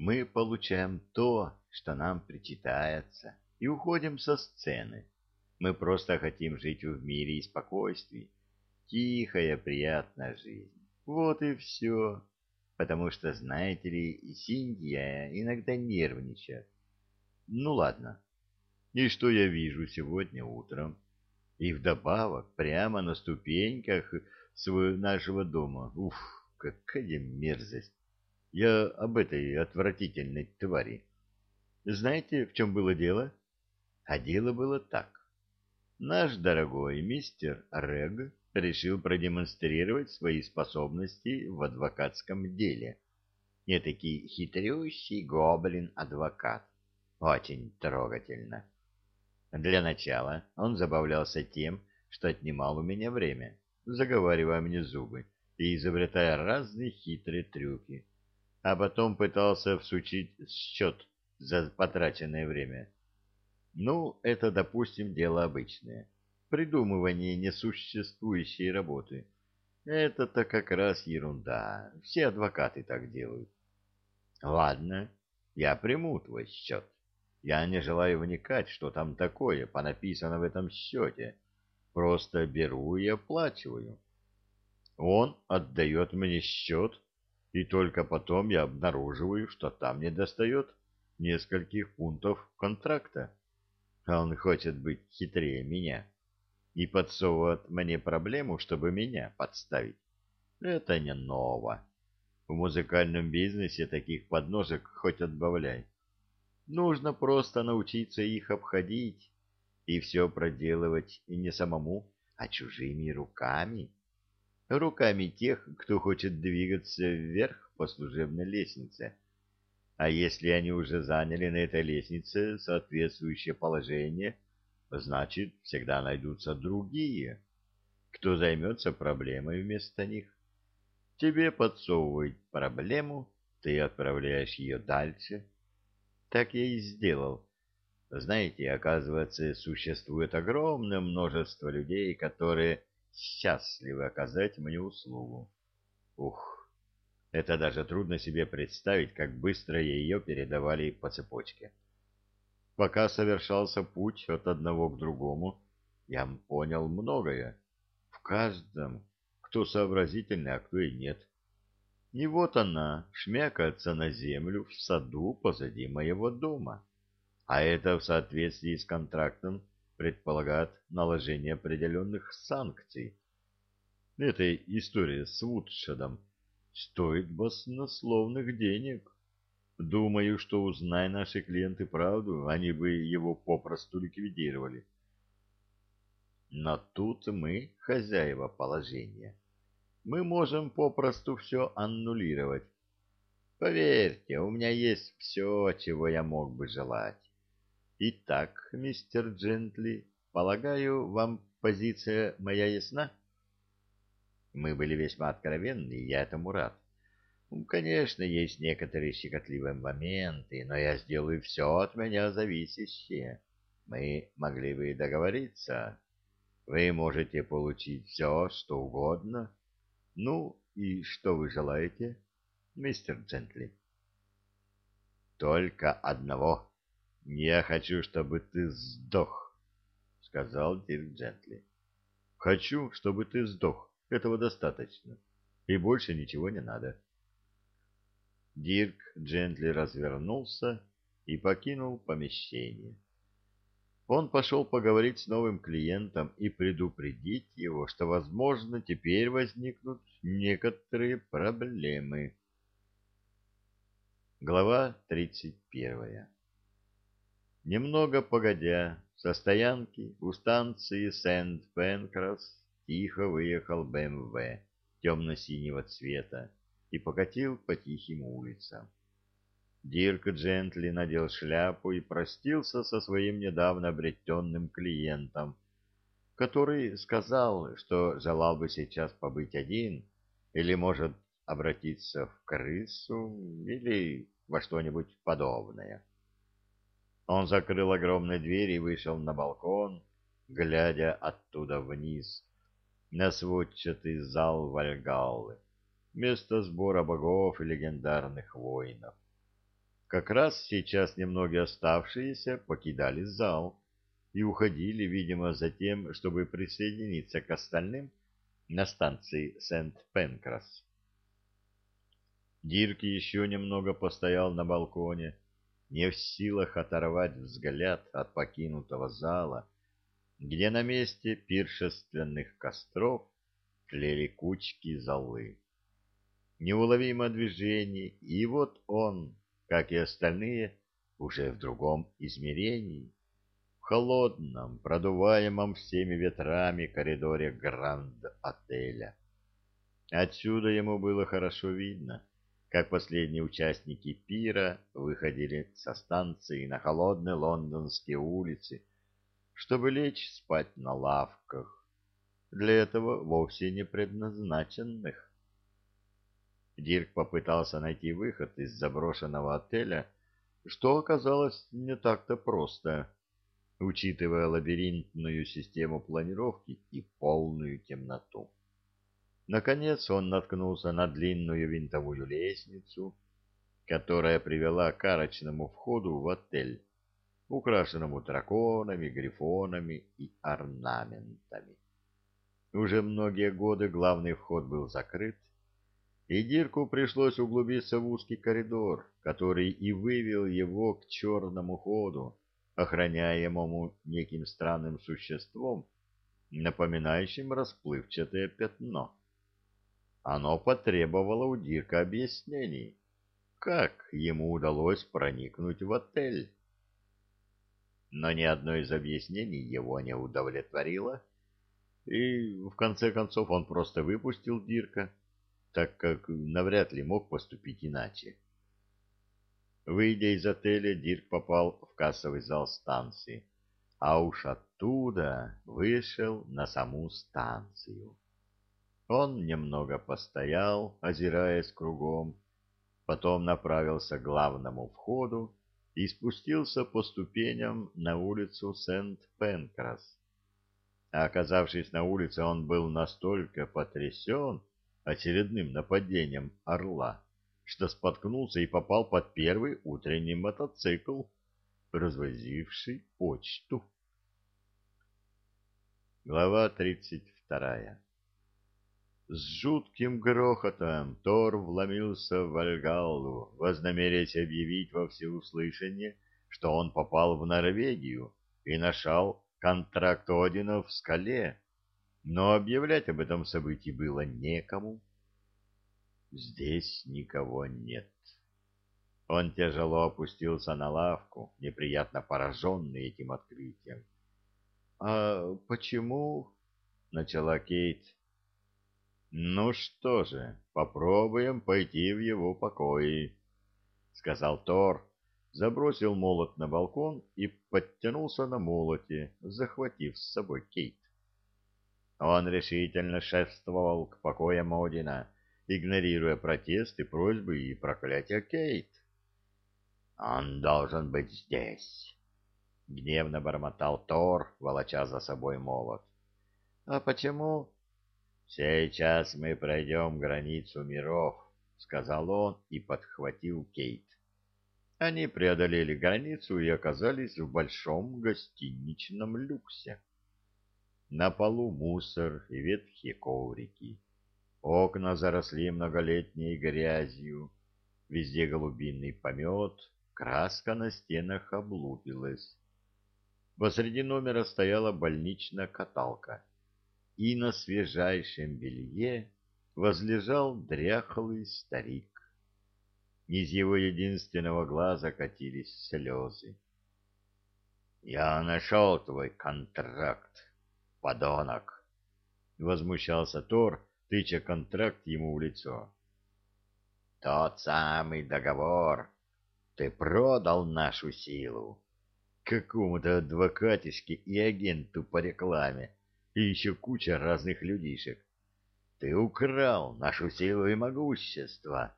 Мы получаем то, что нам причитается, и уходим со сцены. Мы просто хотим жить в мире и спокойствии. Тихая, приятная жизнь. Вот и все. Потому что, знаете ли, Синдия иногда нервничает. Ну ладно. И что я вижу сегодня утром? И вдобавок, прямо на ступеньках нашего дома. Уф, какая мерзость. Я об этой отвратительной твари. Знаете, в чем было дело? А дело было так. Наш дорогой мистер Рег решил продемонстрировать свои способности в адвокатском деле. Этакий хитрющий гоблин-адвокат. Очень трогательно. Для начала он забавлялся тем, что отнимал у меня время, заговаривая мне зубы и изобретая разные хитрые трюки, а потом пытался всучить счет за потраченное время. Ну, это, допустим, дело обычное. Придумывание несуществующей работы. Это-то как раз ерунда. Все адвокаты так делают. Ладно, я приму твой счет. Я не желаю вникать, что там такое понаписано в этом счете. Просто беру и оплачиваю. Он отдает мне счет, и только потом я обнаруживаю, что там не достает нескольких пунктов контракта. А он хочет быть хитрее меня и подсовывает мне проблему, чтобы меня подставить. Это не ново. В музыкальном бизнесе таких подножек хоть отбавляй. Нужно просто научиться их обходить и все проделывать и не самому, а чужими руками. Руками тех, кто хочет двигаться вверх по служебной лестнице, а если они уже заняли на этой лестнице соответствующее положение, значит, всегда найдутся другие, кто займется проблемой вместо них. Тебе подсовывают проблему, ты отправляешь ее дальше. Так я и сделал. Знаете, оказывается, существует огромное множество людей, которые счастливы оказать мне услугу. Ух! Это даже трудно себе представить, как быстро ее передавали по цепочке. Пока совершался путь от одного к другому, я понял многое. В каждом, кто сообразительный, а кто и нет. И вот она шмякается на землю в саду позади моего дома. А это в соответствии с контрактом предполагает наложение определенных санкций. Эта история с Вудшедом стоит баснословных денег. Думаю, что, узнай наши клиенты правду, они бы его попросту ликвидировали. Но тут мы хозяева положения. Мы можем попросту все аннулировать. Поверьте, у меня есть все, чего я мог бы желать. Итак, мистер Джентли, полагаю, вам позиция моя ясна? — мы были весьма откровенны, и я этому рад. Ну, конечно, есть некоторые щекотливые моменты, но я сделаю все от меня зависящее. Мы могли бы договориться. Вы можете получить все, что угодно. Ну, и что вы желаете, мистер Джентли? Только одного. Я хочу, чтобы ты сдох, — сказал Дирк Джентли. Хочу, чтобы ты сдох. Этого достаточно. И больше ничего не надо. Дирк джентли развернулся и покинул помещение. Он пошел поговорить с новым клиентом и предупредить его, что, возможно, теперь возникнут некоторые проблемы. Глава 31 Немного погодя, со стоянки у станции Сент-Пенкрас тихо выехал БМВ темно-синего цвета и покатил по тихим улицам. Дирк Джентли надел шляпу и простился со своим недавно обретенным клиентом, который сказал, что желал бы сейчас побыть один или, может, обратиться в крысу или во что-нибудь подобное. Он закрыл огромные двери и вышел на балкон, глядя оттуда вниз на сводчатый зал Вальгаллы, место сбора богов и легендарных воинов. Как раз сейчас немногие оставшиеся покидали зал и уходили, видимо, за тем, чтобы присоединиться к остальным на станции Сент-Пенкрас. Дирк еще немного постоял на балконе, не в силах оторвать взгляд от покинутого зала, где на месте пиршественных костров тлели кучки золы. Неуловимо движение, и вот он, как и остальные, уже в другом измерении, в холодном, продуваемом всеми ветрами коридоре Гранд-отеля. Отсюда ему было хорошо видно, как последние участники пира выходили со станции на холодные лондонские улицы, чтобы лечь спать на лавках, для этого вовсе не предназначенных. Дирк попытался найти выход из заброшенного отеля, что оказалось не так-то просто, учитывая лабиринтную систему планировки и полную темноту. Наконец он наткнулся на длинную винтовую лестницу, которая привела к арочному входу в отель, украшенному драконами, грифонами и орнаментами. Уже многие годы главный вход был закрыт, и Дирку пришлось углубиться в узкий коридор, который и вывел его к черному ходу, охраняемому неким странным существом, напоминающим расплывчатое пятно. Оно потребовало у Дирка объяснений, как ему удалось проникнуть в отель. Но ни одно из объяснений его не удовлетворило, и в конце концов он просто выпустил Дирка, так как навряд ли мог поступить иначе. Выйдя из отеля, Дирк попал в кассовый зал станции, а уж оттуда вышел на саму станцию. Он немного постоял, озираясь кругом, потом направился к главному входу и спустился по ступеням на улицу Сент-Пенкрас. А оказавшись на улице, он был настолько потрясен очередным нападением орла, что споткнулся и попал под первый утренний мотоцикл, развозивший почту. Глава тридцать вторая с жутким грохотом Тор вломился в Вальгаллу, вознамерясь объявить во всеуслышание, что он попал в Норвегию и нашел контракт Одина в скале, но объявлять об этом событии было некому. Здесь никого нет. Он тяжело опустился на лавку, неприятно пораженный этим открытием. — А почему? — начала Кейт «Ну что же, попробуем пойти в его покои», — сказал Тор, забросил молот на балкон и подтянулся на молоте, захватив с собой Кейт. Он решительно шествовал к покоям Одина, игнорируя протесты, просьбы и проклятия Кейт. «Он должен быть здесь», — гневно бормотал Тор, волоча за собой молот. «А почему?» «Сейчас мы пройдем границу миров», — сказал он и подхватил Кейт. Они преодолели границу и оказались в большом гостиничном люксе. На полу мусор и ветхие коврики. Окна заросли многолетней грязью. Везде голубиный помет, краска на стенах облупилась. Посреди номера стояла больничная каталка и на свежайшем белье возлежал дряхлый старик. Из его единственного глаза катились слезы. — Я нашел твой контракт, подонок! — возмущался Тор, тыча контракт ему в лицо. — Тот самый договор. Ты продал нашу силу какому-то адвокатишке и агенту по рекламе и еще куча разных людишек. Ты украл нашу силу и могущество,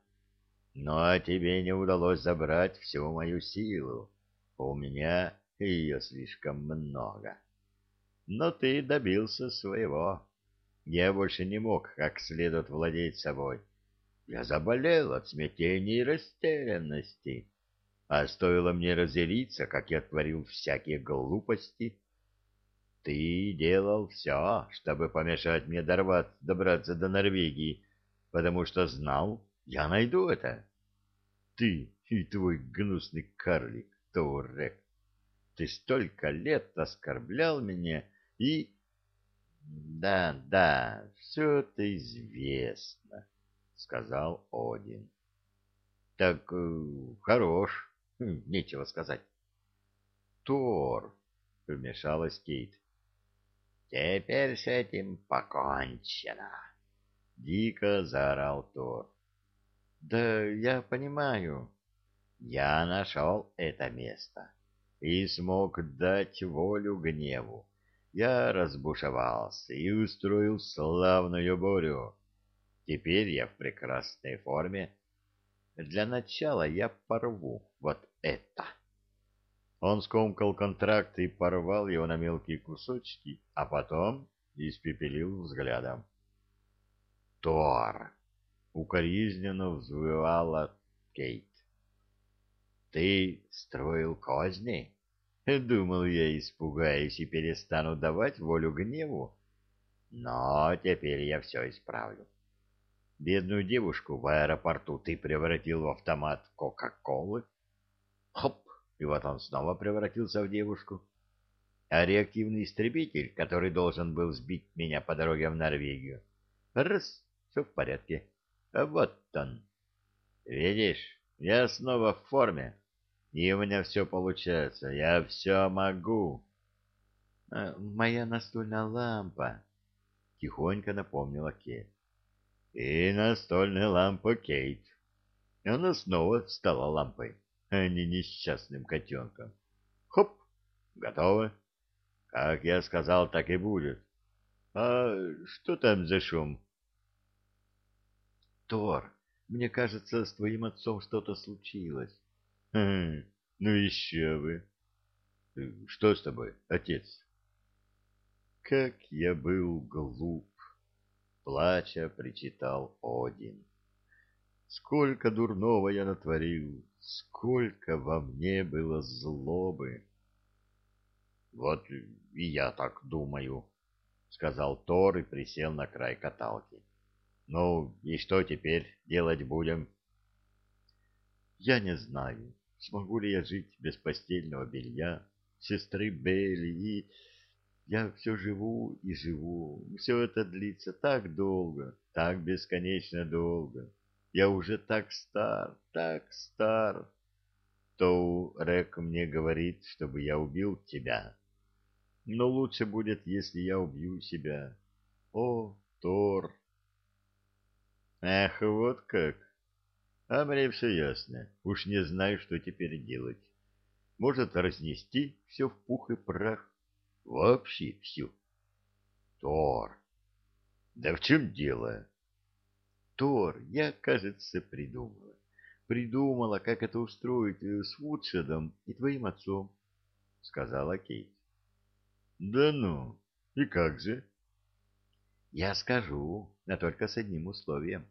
но тебе не удалось забрать всю мою силу. У меня ее слишком много. Но ты добился своего. Я больше не мог как следует владеть собой. Я заболел от смятения и растерянности. А стоило мне разделиться, как я творил всякие глупости. Ты делал все, чтобы помешать мне дорваться, добраться до Норвегии, потому что знал, я найду это. Ты и твой гнусный карлик, Таурек. Ты столько лет оскорблял меня и... Да, да, все это известно, сказал Один. Так э, хорош, хм, нечего сказать. Тор, вмешалась Кейт. Теперь с этим покончено. Дико заорал Тор. Да я понимаю. Я нашел это место и смог дать волю гневу. Я разбушевался и устроил славную бурю. Теперь я в прекрасной форме. Для начала я порву вот это. Он скомкал контракт и порвал его на мелкие кусочки, а потом испепелил взглядом. Тор! Укоризненно взвывала Кейт. Ты строил козни? Думал, я испугаюсь и перестану давать волю гневу. Но теперь я все исправлю. Бедную девушку в аэропорту ты превратил в автомат Кока-Колы. Хоп! И вот он снова превратился в девушку. А реактивный истребитель, который должен был сбить меня по дороге в Норвегию, раз, все в порядке. А вот он. Видишь, я снова в форме. И у меня все получается, я все могу. А, моя настольная лампа, тихонько напомнила Кейт. И настольная лампа Кейт. Она снова стала лампой, а не несчастным котенком. Хоп, готово. Как я сказал, так и будет. А что там за шум? Тор, мне кажется, с твоим отцом что-то случилось. Хм, ну еще бы. Что с тобой, отец? Как я был глуп, плача причитал Один. Сколько дурного я натворил, сколько во мне было злобы. Вот и я так думаю, сказал Тор и присел на край каталки. Ну, и что теперь делать будем? Я не знаю смогу ли я жить без постельного белья, сестры Белли и... Я все живу и живу. Все это длится так долго, так бесконечно долго. Я уже так стар, так стар. Тоу Рек мне говорит, чтобы я убил тебя. Но лучше будет, если я убью себя. О, Тор! Эх, вот как! А мне все ясно. Уж не знаю, что теперь делать. Может, разнести все в пух и прах. Вообще всю. Тор. Да в чем дело? Тор, я, кажется, придумала. Придумала, как это устроить э, с Вудшедом и твоим отцом, — сказала Кейт. Да ну, и как же? Я скажу, но только с одним условием.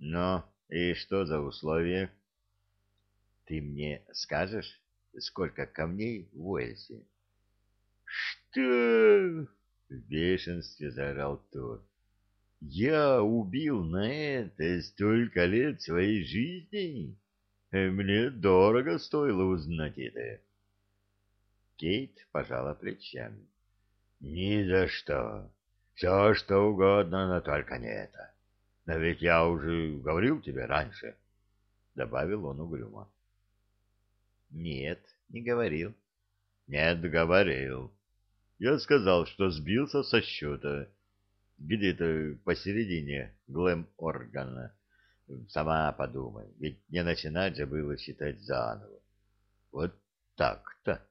Но и что за условия? Ты мне скажешь, сколько камней в Уэльсе? Что? В бешенстве заорал тот. Я убил на это столько лет своей жизни. Мне дорого стоило узнать это. Кейт пожала плечами. Ни за что. Все, что угодно, но только не это. Но ведь я уже говорил тебе раньше, — добавил он угрюмо. — Нет, не говорил. — Нет, говорил. Я сказал, что сбился со счета. Где-то посередине глэм-органа. Сама подумай, ведь не начинать же было считать заново. Вот так-то.